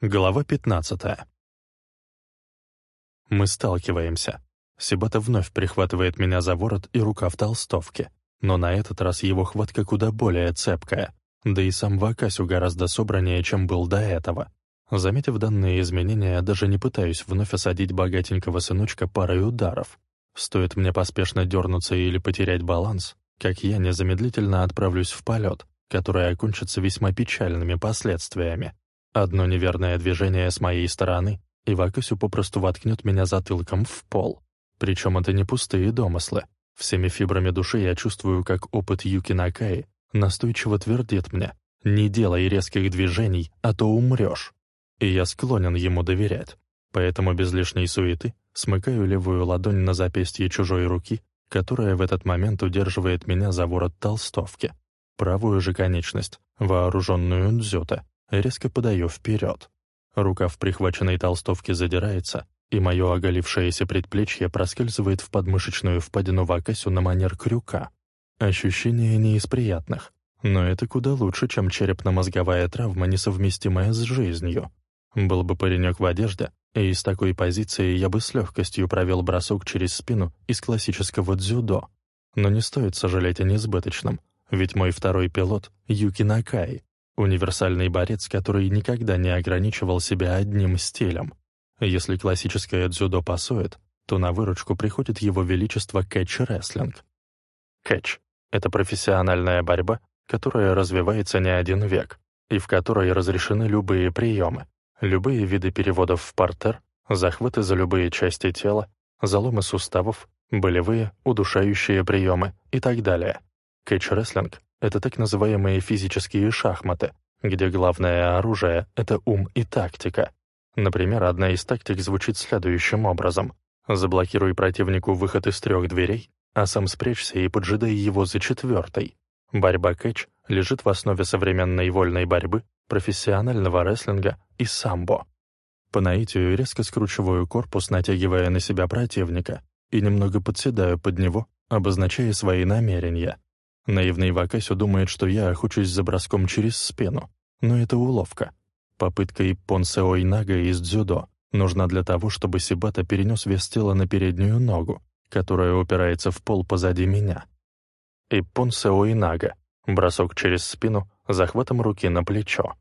Глава 15. Мы сталкиваемся. Сибата вновь прихватывает меня за ворот и рука в толстовке. Но на этот раз его хватка куда более цепкая. Да и сам Вакасю гораздо собраннее, чем был до этого. Заметив данные изменения, даже не пытаюсь вновь осадить богатенького сыночка парой ударов. Стоит мне поспешно дернуться или потерять баланс, как я незамедлительно отправлюсь в полет, который окончится весьма печальными последствиями. Одно неверное движение с моей стороны, и Вакусю попросту воткнет меня затылком в пол. Причем это не пустые домыслы. Всеми фибрами души я чувствую, как опыт Юки Накаи настойчиво твердит мне «Не делай резких движений, а то умрешь». И я склонен ему доверять. Поэтому без лишней суеты смыкаю левую ладонь на запястье чужой руки, которая в этот момент удерживает меня за ворот толстовки. Правую же конечность, вооруженную дзюта, резко подаю вперед. Рука в прихваченной толстовке задирается, и мое оголившееся предплечье проскальзывает в подмышечную впадину Вакасю на манер крюка. Ощущение не из приятных, но это куда лучше, чем черепно-мозговая травма, несовместимая с жизнью. Был бы паренек в одежде, и из такой позиции я бы с легкостью провел бросок через спину из классического дзюдо. Но не стоит сожалеть о несбыточном, ведь мой второй пилот — Юки Накай, Универсальный борец, который никогда не ограничивал себя одним стилем. Если классическое дзюдо пасует, то на выручку приходит его величество кэтч-рестлинг. Кэтч — это профессиональная борьба, которая развивается не один век, и в которой разрешены любые приемы, любые виды переводов в партер, захваты за любые части тела, заломы суставов, болевые, удушающие приемы и так далее. Кэтч-рестлинг это так называемые физические шахматы, где главное оружие — это ум и тактика. Например, одна из тактик звучит следующим образом. Заблокируй противнику выход из трех дверей, а сам спрячься и поджидай его за четвертой. Борьба кэч лежит в основе современной вольной борьбы, профессионального рестлинга и самбо. По наитию резко скручиваю корпус, натягивая на себя противника, и немного подседаю под него, обозначая свои намерения. Наивный Вакасю думает, что я охочусь за броском через спину, но это уловка. Попытка Иппонсео Инага из дзюдо нужна для того, чтобы Сибата перенес вес тела на переднюю ногу, которая упирается в пол позади меня. Иппонсео Инага — бросок через спину, захватом руки на плечо.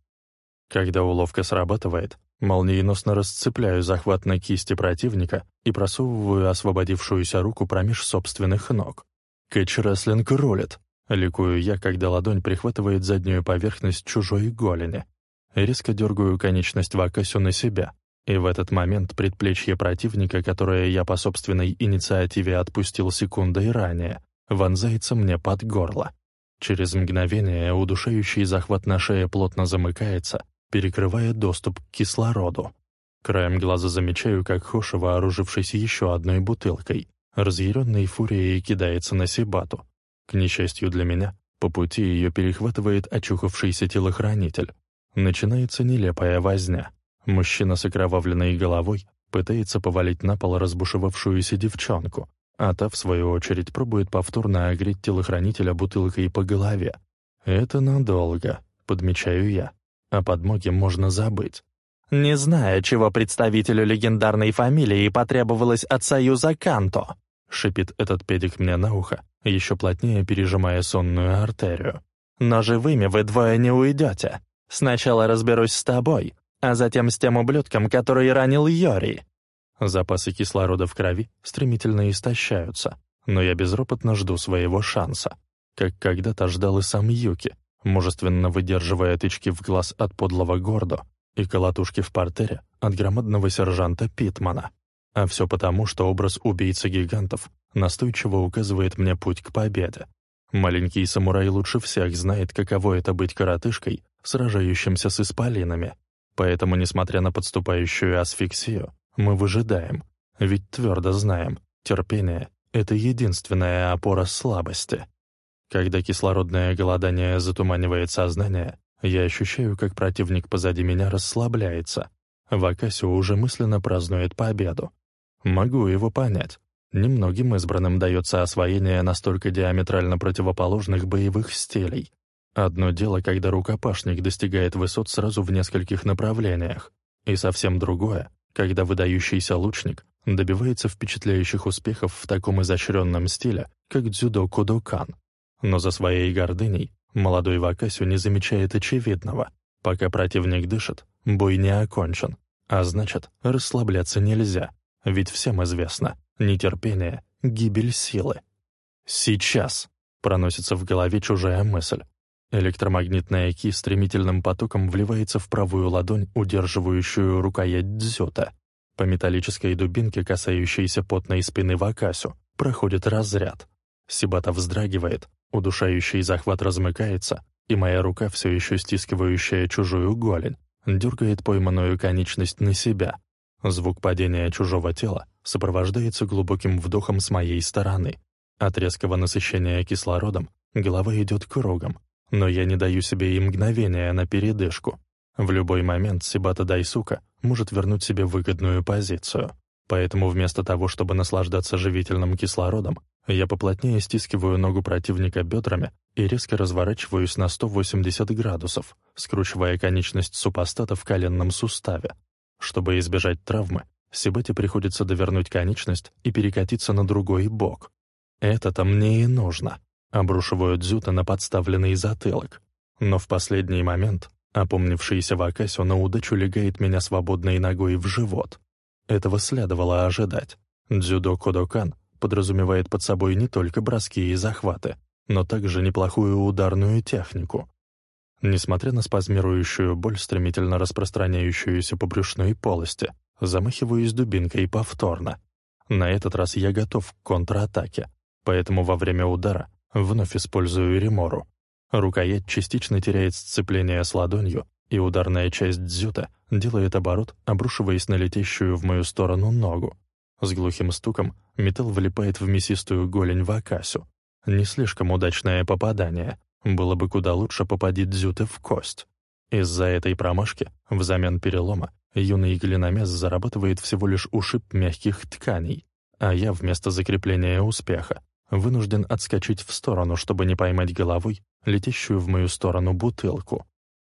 Когда уловка срабатывает, молниеносно расцепляю захват на кисти противника и просовываю освободившуюся руку промеж собственных ног. Кэтч-рестлинг рулит. Ликую я, когда ладонь прихватывает заднюю поверхность чужой голени. Резко дергаю конечность Вакасю на себя, и в этот момент предплечье противника, которое я по собственной инициативе отпустил секундой ранее, вонзается мне под горло. Через мгновение удушающий захват на шее плотно замыкается, перекрывая доступ к кислороду. Краем глаза замечаю, как Хоша, вооружившись еще одной бутылкой, разъяренной фурией кидается на Сибату. К несчастью для меня, по пути ее перехватывает очухавшийся телохранитель. Начинается нелепая возня. Мужчина с окровавленной головой пытается повалить на пол разбушевавшуюся девчонку, а та, в свою очередь, пробует повторно огреть телохранителя бутылкой по голове. «Это надолго», — подмечаю я. О подмоге можно забыть. Не зная, чего представителю легендарной фамилии потребовалось от союза Канто, шипит этот педик мне на ухо, еще плотнее пережимая сонную артерию. «Но живыми вы двое не уйдете. Сначала разберусь с тобой, а затем с тем ублюдком, который ранил Йори». Запасы кислорода в крови стремительно истощаются, но я безропотно жду своего шанса. Как когда-то ждал и сам Юки, мужественно выдерживая тычки в глаз от подлого Гордо и колотушки в портере от громадного сержанта Питмана. А все потому, что образ убийцы гигантов настойчиво указывает мне путь к победе. Маленький самурай лучше всех знает, каково это быть коротышкой, сражающимся с исполинами. Поэтому, несмотря на подступающую асфиксию, мы выжидаем, ведь твердо знаем, терпение — это единственная опора слабости. Когда кислородное голодание затуманивает сознание, я ощущаю, как противник позади меня расслабляется. Вакасио уже мысленно празднует победу. Могу его понять. Немногим избранным дается освоение настолько диаметрально противоположных боевых стилей. Одно дело, когда рукопашник достигает высот сразу в нескольких направлениях, И совсем другое, когда выдающийся лучник добивается впечатляющих успехов в таком изощренном стиле, как дзюдо Кодокан. Но за своей гордыней молодой Вакасю не замечает очевидного. Пока противник дышит, бой не окончен. А значит, расслабляться нельзя. Ведь всем известно, нетерпение — гибель силы. «Сейчас!» — проносится в голове чужая мысль. Электромагнитная ки стремительным потоком вливается в правую ладонь, удерживающую рукоять дзюта. По металлической дубинке, касающейся потной спины Вакасю, проходит разряд. Сибата вздрагивает, удушающий захват размыкается, и моя рука, все еще стискивающая чужую голень, дергает пойманную конечность на себя. Звук падения чужого тела сопровождается глубоким вдохом с моей стороны. От резкого насыщения кислородом голова идет кругом, но я не даю себе и мгновения на передышку. В любой момент Сибата Дайсука может вернуть себе выгодную позицию. Поэтому вместо того, чтобы наслаждаться живительным кислородом, я поплотнее стискиваю ногу противника бедрами и резко разворачиваюсь на 180 градусов, скручивая конечность супостата в коленном суставе. Чтобы избежать травмы, Сибате приходится довернуть конечность и перекатиться на другой бок. Это-то мне и нужно. Обрушиваю дзюта на подставленный затылок. Но в последний момент Опомнившийся Вакасио на удачу легает меня свободной ногой в живот. Этого следовало ожидать. Дзюдо Кодокан подразумевает под собой не только броски и захваты, но также неплохую ударную технику. Несмотря на спазмирующую боль, стремительно распространяющуюся по брюшной полости, замахиваюсь дубинкой повторно. На этот раз я готов к контратаке, поэтому во время удара вновь использую ремору. Рукоять частично теряет сцепление с ладонью, и ударная часть дзюта делает оборот, обрушиваясь на летящую в мою сторону ногу. С глухим стуком металл влипает в мясистую голень Вакасю. Не слишком удачное попадание. Было бы куда лучше попади дзюты в кость. Из-за этой промашки, взамен перелома, юный глиномес зарабатывает всего лишь ушиб мягких тканей, а я вместо закрепления успеха вынужден отскочить в сторону, чтобы не поймать головой летящую в мою сторону бутылку.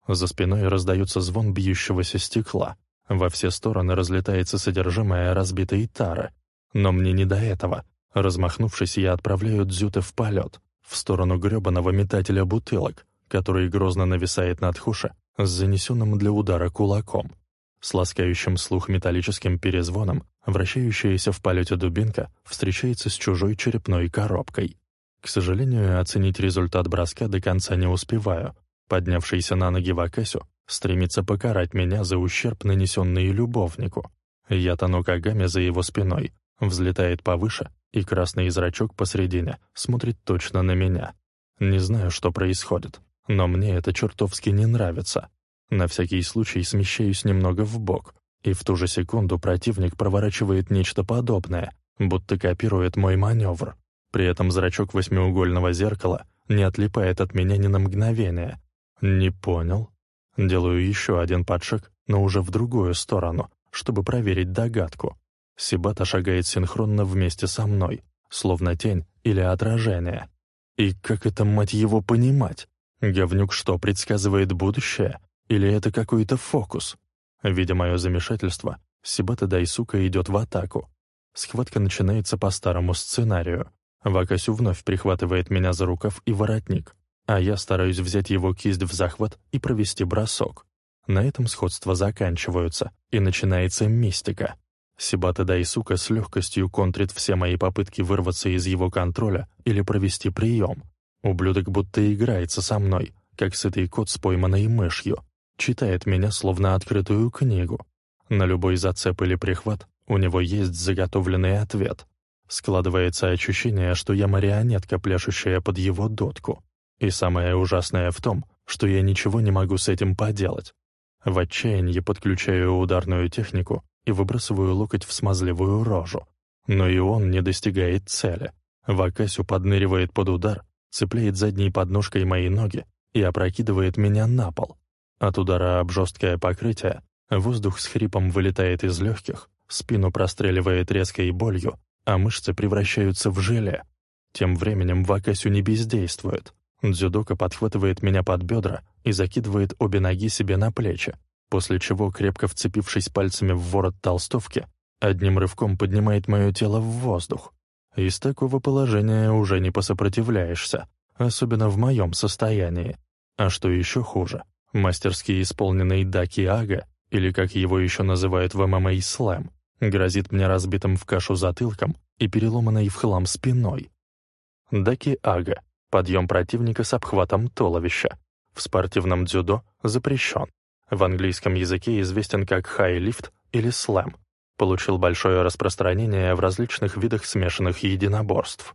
За спиной раздается звон бьющегося стекла. Во все стороны разлетается содержимое разбитой тары. Но мне не до этого. Размахнувшись, я отправляю Дзюта в полет, в сторону гребаного метателя бутылок, который грозно нависает над Хуша с занесенным для удара кулаком. С ласкающим слух металлическим перезвоном вращающаяся в полете дубинка встречается с чужой черепной коробкой. К сожалению, оценить результат броска до конца не успеваю. Поднявшийся на ноги Вакасю стремится покарать меня за ущерб, нанесенный любовнику. Я тону Кагами за его спиной, взлетает повыше, и красный зрачок посредине смотрит точно на меня. Не знаю, что происходит, но мне это чертовски не нравится. На всякий случай смещаюсь немного в бок, и в ту же секунду противник проворачивает нечто подобное, будто копирует мой маневр. При этом зрачок восьмиугольного зеркала не отлипает от меня ни на мгновение. Не понял. Делаю еще один подшаг, но уже в другую сторону, чтобы проверить догадку. Сибата шагает синхронно вместе со мной, словно тень или отражение. И как это, мать его, понимать? Говнюк что, предсказывает будущее? Или это какой-то фокус? Видя мое замешательство, Сибата Дайсука идет в атаку. Схватка начинается по старому сценарию. Вакасю вновь прихватывает меня за рукав и воротник, а я стараюсь взять его кисть в захват и провести бросок. На этом сходства заканчиваются, и начинается мистика. Сибата Дайсука с легкостью контрит все мои попытки вырваться из его контроля или провести прием. Ублюдок будто играется со мной, как сытый кот с пойманной мышью, читает меня словно открытую книгу. На любой зацеп или прихват у него есть заготовленный ответ. Складывается ощущение, что я марионетка, пляшущая под его дотку. И самое ужасное в том, что я ничего не могу с этим поделать. В отчаянии подключаю ударную технику и выбрасываю локоть в смазливую рожу. Но и он не достигает цели. Вакасю подныривает под удар, цепляет задней подножкой мои ноги и опрокидывает меня на пол. От удара об жесткое покрытие воздух с хрипом вылетает из легких, спину простреливает резкой болью, а мышцы превращаются в желе. Тем временем Вакасю не бездействует. Дзюдока подхватывает меня под бедра и закидывает обе ноги себе на плечи. После чего, крепко вцепившись пальцами в ворот толстовки, одним рывком поднимает мое тело в воздух. Из такого положения уже не посопротивляешься, особенно в моем состоянии. А что еще хуже, мастерски исполненный Даки Ага, или как его еще называют в ММА слэм, грозит мне разбитым в кашу затылком и переломанной в хлам спиной. Даки Ага — подъем противника с обхватом туловища. В спортивном дзюдо запрещен. В английском языке известен как хай-лифт или слэм. Получил большое распространение в различных видах смешанных единоборств.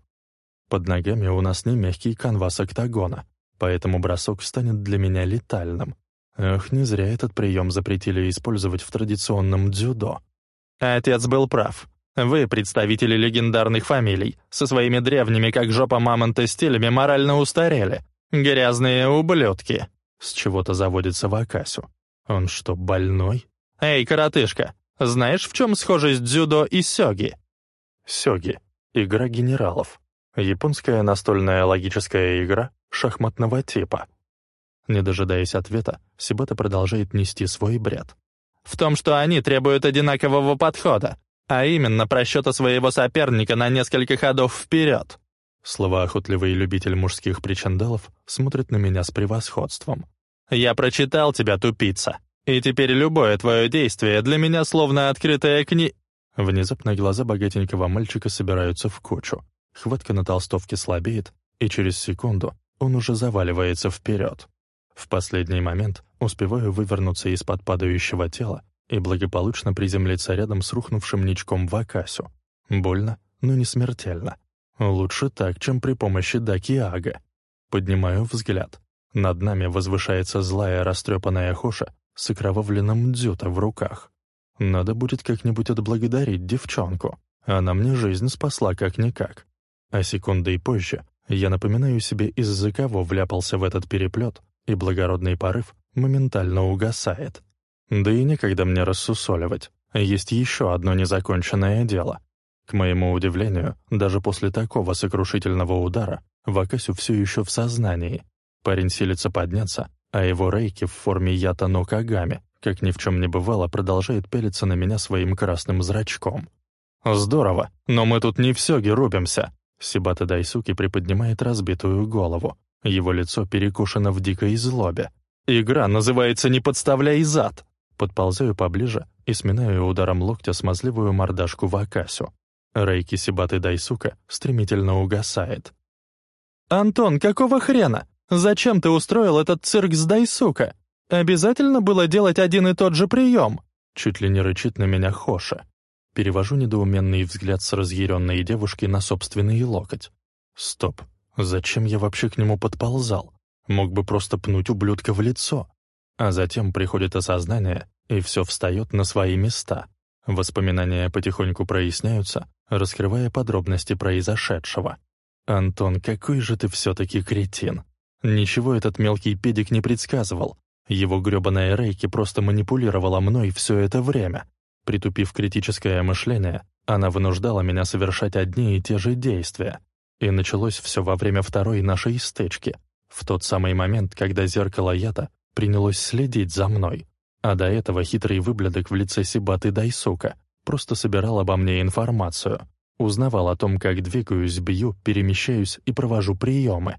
Под ногами у нас не мягкий канвас октагона, поэтому бросок станет для меня летальным. Эх, не зря этот прием запретили использовать в традиционном дзюдо. Отец был прав. Вы, представители легендарных фамилий, со своими древними, как жопа мамонта, стилями морально устарели. Грязные ублюдки. С чего-то заводится Вакасю. Он что, больной? Эй, коротышка, знаешь, в чем схожесть дзюдо и сёги? Сёги — игра генералов. Японская настольная логическая игра шахматного типа. Не дожидаясь ответа, Сибата продолжает нести свой бред. В том, что они требуют одинакового подхода, а именно просчета своего соперника на несколько ходов вперед. Словоохотливый любитель мужских причиндалов смотрит на меня с превосходством. «Я прочитал тебя, тупица, и теперь любое твое действие для меня словно открытая кни...» Внезапно глаза богатенького мальчика собираются в кучу. Хватка на толстовке слабеет, и через секунду он уже заваливается вперед. В последний момент успеваю вывернуться из-под падающего тела и благополучно приземлиться рядом с рухнувшим ничком в Акасю. Больно, но не смертельно. Лучше так, чем при помощи Дакиага. Поднимаю взгляд. Над нами возвышается злая растрепанная Хоша с окровавленным дзюта в руках. Надо будет как-нибудь отблагодарить девчонку. Она мне жизнь спасла как-никак. А секундой позже я напоминаю себе, из-за кого вляпался в этот переплет, и благородный порыв моментально угасает. Да и некогда мне рассусоливать. Есть еще одно незаконченное дело. К моему удивлению, даже после такого сокрушительного удара Вакасю все еще в сознании. Парень силится подняться, а его рейки в форме ята но как ни в чем не бывало, продолжает пелиться на меня своим красным зрачком. «Здорово, но мы тут не все рубимся», Сибата Дайсуки приподнимает разбитую голову. Его лицо перекушено в дикой злобе. «Игра называется «Не подставляй зад». Подползаю поближе и сминаю ударом локтя смазливую мордашку в Акасю. Рейки Сибаты Дайсука стремительно угасает. «Антон, какого хрена? Зачем ты устроил этот цирк с Дайсука? Обязательно было делать один и тот же прием?» Чуть ли не рычит на меня Хоша. Перевожу недоуменный взгляд с разъяренной девушки на собственный локоть. Стоп, зачем я вообще к нему подползал? Мог бы просто пнуть ублюдка в лицо. А затем приходит осознание, и все встает на свои места. Воспоминания потихоньку проясняются, раскрывая подробности произошедшего. «Антон, какой же ты все-таки кретин!» Ничего этот мелкий педик не предсказывал. Его грёбаная Рейки просто манипулировала мной все это время. Притупив критическое мышление, она вынуждала меня совершать одни и те же действия. И началось все во время второй нашей стычки, в тот самый момент, когда зеркало Ята принялось следить за мной. А до этого хитрый выблядок в лице Сибаты Дайсука просто собирал обо мне информацию, узнавал о том, как двигаюсь, бью, перемещаюсь и провожу приемы.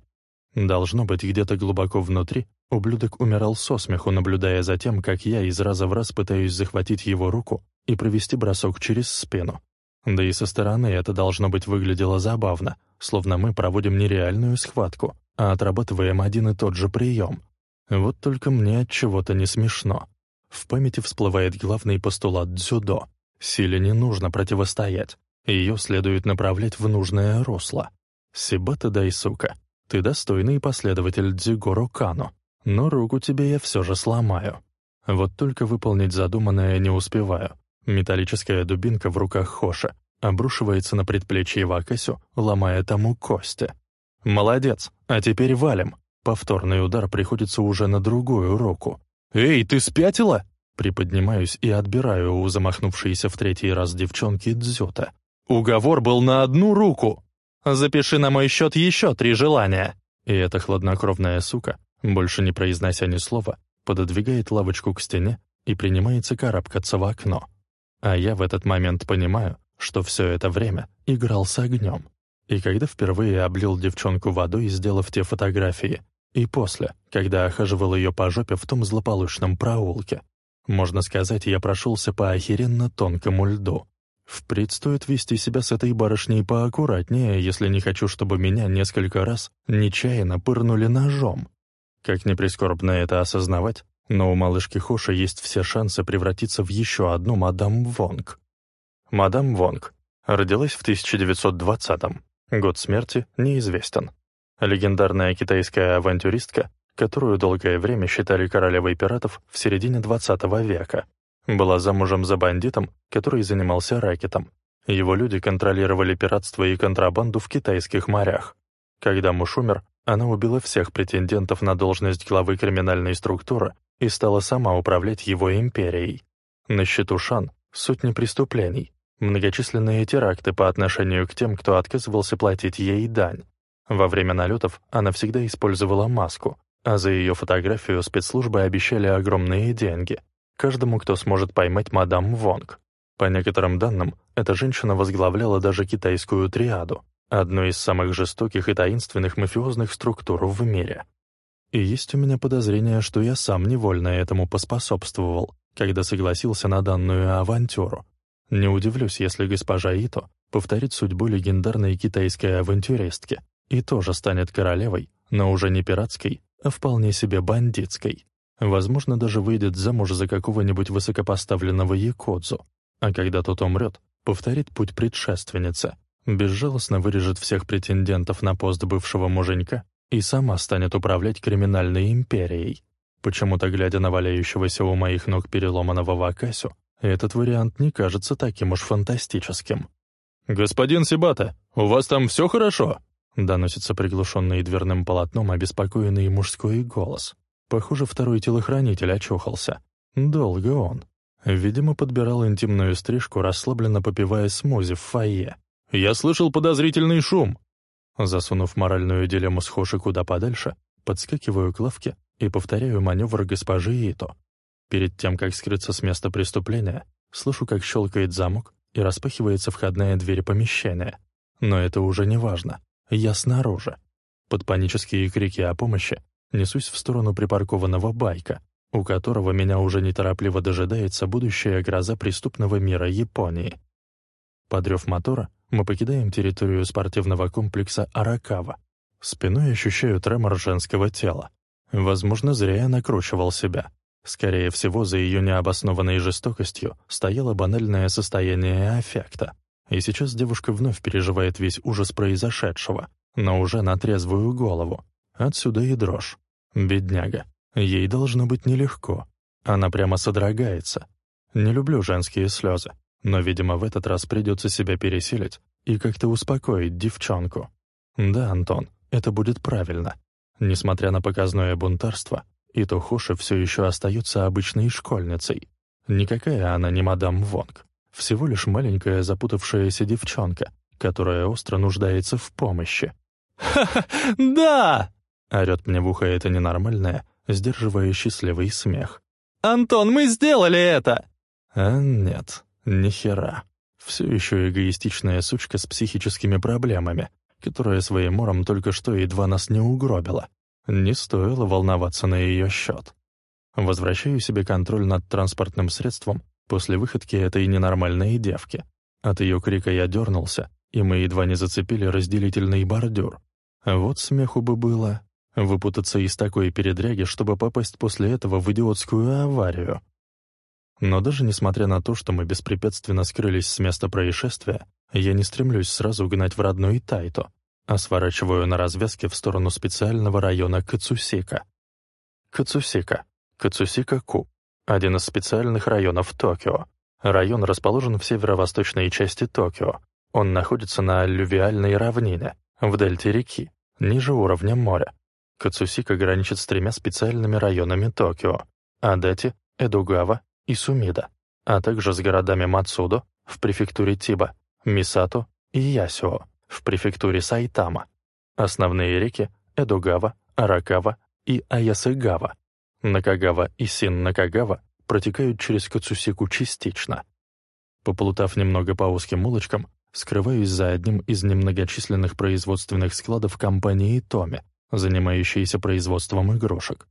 Должно быть, где-то глубоко внутри ублюдок умирал со смеху, наблюдая за тем, как я из раза в раз пытаюсь захватить его руку и провести бросок через спину. Да и со стороны это должно быть выглядело забавно, словно мы проводим не реальную схватку, а отрабатываем один и тот же прием. Вот только мне от чего-то не смешно. В памяти всплывает главный постулат дзюдо. Силе не нужно противостоять. Ее следует направлять в нужное русло. Сибата Дайсука, ты достойный последователь Дзюгоро Кано, но руку тебе я все же сломаю. Вот только выполнить задуманное не успеваю. Металлическая дубинка в руках Хоша обрушивается на предплечье Вакасю, ломая тому кости. «Молодец, а теперь валим!» Повторный удар приходится уже на другую руку. «Эй, ты спятила?» Приподнимаюсь и отбираю у замахнувшейся в третий раз девчонки дзюта. «Уговор был на одну руку!» «Запиши на мой счет еще три желания!» И эта хладнокровная сука, больше не произнося ни слова, пододвигает лавочку к стене и принимается карабкаться в окно. А я в этот момент понимаю, что все это время играл с огнем. И когда впервые облил девчонку водой, сделав те фотографии, и после, когда охаживал ее по жопе в том злополучном проулке, можно сказать, я прошелся по охеренно тонкому льду. Впредь стоит вести себя с этой барышней поаккуратнее, если не хочу, чтобы меня несколько раз нечаянно пырнули ножом. Как ни прискорбно это осознавать, но у малышки Хоши есть все шансы превратиться в еще одну мадам Вонг. Мадам Вонг родилась в 1920-м. Год смерти неизвестен. Легендарная китайская авантюристка, которую долгое время считали королевой пиратов в середине 20 века, была замужем за бандитом, который занимался рэкетом. Его люди контролировали пиратство и контрабанду в китайских морях. Когда муж умер, она убила всех претендентов на должность главы криминальной структуры и стала сама управлять его империей. На счету Шан сотни преступлений, многочисленные теракты по отношению к тем, кто отказывался платить ей дань. Во время налетов она всегда использовала маску, а за ее фотографию спецслужбы обещали огромные деньги. Каждому, кто сможет поймать мадам Вонг. По некоторым данным, эта женщина возглавляла даже китайскую триаду, одну из самых жестоких и таинственных мафиозных структур в мире. И есть у меня подозрение, что я сам невольно этому поспособствовал, когда согласился на данную авантюру. Не удивлюсь, если госпожа Ито повторит судьбу легендарной китайской авантюристки и тоже станет королевой, но уже не пиратской, а вполне себе бандитской. Возможно, даже выйдет замуж за какого-нибудь высокопоставленного якодзу, а когда тот умрет, повторит путь предшественницы, безжалостно вырежет всех претендентов на пост бывшего муженька и сама станет управлять криминальной империей. Почему-то, глядя на валяющегося у моих ног переломанного Вакасю, этот вариант не кажется таким уж фантастическим. «Господин Сибата, у вас там все хорошо?» Доносится приглушенный дверным полотном обеспокоенный мужской голос. Похоже, второй телохранитель очухался. Долго он. Видимо, подбирал интимную стрижку, расслабленно попивая смузи в фойе. «Я слышал подозрительный шум». Засунув моральную дилемму с Хоши куда подальше, подскакиваю к лавке и повторяю маневр госпожи Ито. Перед тем, как скрыться с места преступления, слышу, как щелкает замок и распахивается входная дверь помещения. Но это уже не важно. Я снаружи. Под панические крики о помощи несусь в сторону припаркованного байка, у которого меня уже неторопливо дожидается будущая гроза преступного мира Японии. Подрев мотора, мы покидаем территорию спортивного комплекса Аракава. Спиной ощущаю тремор женского тела. Возможно, зря я накручивал себя. Скорее всего, за ее необоснованной жестокостью стояло банальное состояние аффекта. И сейчас девушка вновь переживает весь ужас произошедшего, но уже на трезвую голову. Отсюда и дрожь. Бедняга. Ей должно быть нелегко. Она прямо содрогается. Не люблю женские слезы, но, видимо, в этот раз придется себя пересилить и как-то успокоить девчонку. Да, Антон, это будет правильно. Несмотря на показное бунтарство, Итохоши все еще остается обычной школьницей. Никакая она не мадам Вонг. Всего лишь маленькая запутавшаяся девчонка, которая остро нуждается в помощи. «Ха-ха, да!» Орёт мне в ухо это ненормальное, сдерживая счастливый смех. «Антон, мы сделали это!» А нет, ни хера. Все еще эгоистичная сучка с психическими проблемами, которая своим мором только что едва нас не угробила. Не стоило волноваться на ее счет. Возвращаю себе контроль над транспортным средством после выходки этой ненормальной девки. От ее крика я дернулся, и мы едва не зацепили разделительный бордюр. Вот смеху бы было, выпутаться из такой передряги, чтобы попасть после этого в идиотскую аварию. Но даже несмотря на то, что мы беспрепятственно скрылись с места происшествия, я не стремлюсь сразу гнать в родной Тайто, а сворачиваю на развязке в сторону специального района Кацусика. Кацусика. Кацусика-Ку. Один из специальных районов Токио. Район расположен в северо-восточной части Токио. Он находится на аллювиальной равнине, в дельте реки, ниже уровня моря. Кацусика граничит с тремя специальными районами Токио — Адати, Эдугава и Сумида, а также с городами Мацудо в префектуре Тиба, Мисато и Ясио в префектуре Сайтама. Основные реки — Эдугава, Аракава и Аясыгава. Накагава и Син-Накагава протекают через Кацусику частично. Поплутав немного по узким улочкам, скрываюсь за одним из немногочисленных производственных складов компании Томи, занимающейся производством игрушек.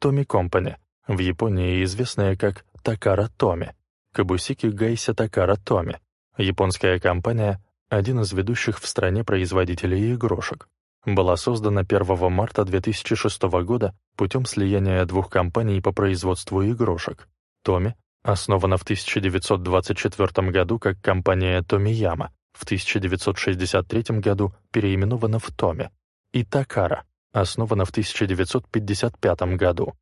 Томи Компани, в Японии известная как Такара Томи, Кабусики Гайся Такара Томи, японская компания, один из ведущих в стране производителей игрушек. Была создана 1 марта 2006 года путем слияния двух компаний по производству игрушек. Томи основана в 1924 году как компания Томияма, в 1963 году переименована в Томи, и Такара, основана в 1955 году.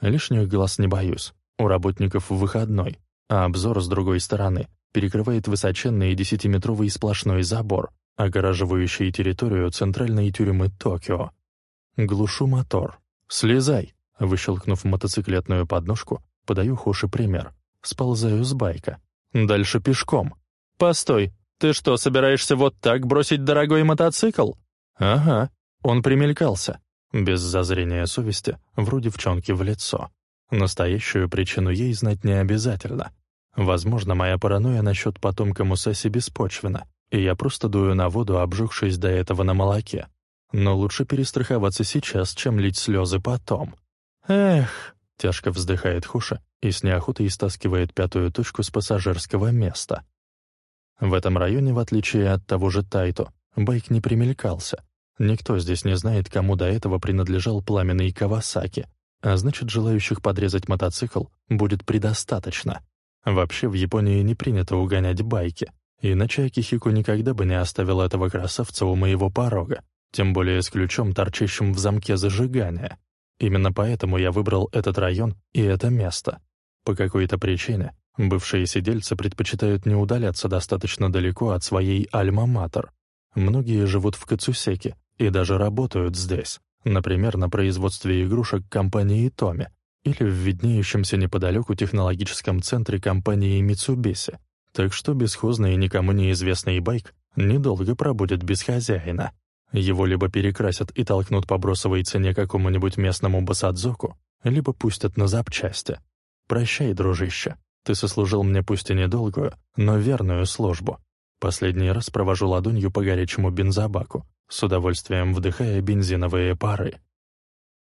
Лишних глаз не боюсь, у работников выходной, а обзор с другой стороны перекрывает высоченный десятиметровый сплошной забор, огораживающий территорию центральной тюрьмы Токио. Глушу мотор. «Слезай!» Выщелкнув мотоциклетную подножку, подаю Хоши пример. Сползаю с байка. Дальше пешком. «Постой, ты что, собираешься вот так бросить дорогой мотоцикл?» «Ага». Он примелькался. Без зазрения совести, вроде девчонки в лицо. Настоящую причину ей знать не обязательно. Возможно, моя паранойя насчет потомка Мусаси беспочвена, и я просто дую на воду, обжегшись до этого на молоке. Но лучше перестраховаться сейчас, чем лить слезы потом. «Эх!» — тяжко вздыхает Хуша и с неохотой стаскивает пятую точку с пассажирского места. В этом районе, в отличие от того же Тайто, байк не примелькался. Никто здесь не знает, кому до этого принадлежал пламенный Кавасаки, а значит, желающих подрезать мотоцикл будет предостаточно. Вообще в Японии не принято угонять байки, иначе Акихико никогда бы не оставил этого красавца у моего порога, тем более с ключом, торчащим в замке зажигания. Именно поэтому я выбрал этот район и это место. По какой-то причине бывшие сидельцы предпочитают не удаляться достаточно далеко от своей альма-матер. Многие живут в Кацусеке и даже работают здесь, например, на производстве игрушек компании Томи, или в виднеющемся неподалеку технологическом центре компании Mitsubishi, так что бесхозный и никому неизвестный байк недолго пробудет без хозяина. Его либо перекрасят и толкнут по бросовой цене какому-нибудь местному басадзоку, либо пустят на запчасти. «Прощай, дружище, ты сослужил мне пусть и недолгую, но верную службу. Последний раз провожу ладонью по горячему бензобаку, с удовольствием вдыхая бензиновые пары.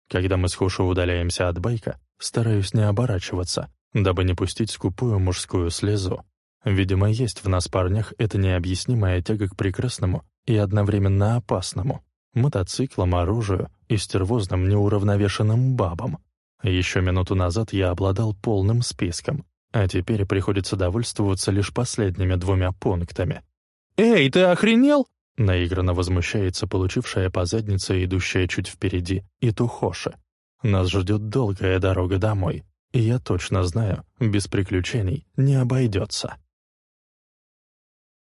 Когда мы с Хушо удаляемся от байка, Стараюсь не оборачиваться, дабы не пустить скупую мужскую слезу. Видимо, есть в нас парнях эта необъяснимая тяга к прекрасному и одновременно опасному. Мотоциклам, оружию и стервозным неуравновешенным бабам. Еще минуту назад я обладал полным списком, а теперь приходится довольствоваться лишь последними двумя пунктами. «Эй, ты охренел?» Наигранно возмущается получившая по заднице идущая чуть впереди и Тухоши. Нас ждет долгая дорога домой, и я точно знаю, без приключений не обойдется.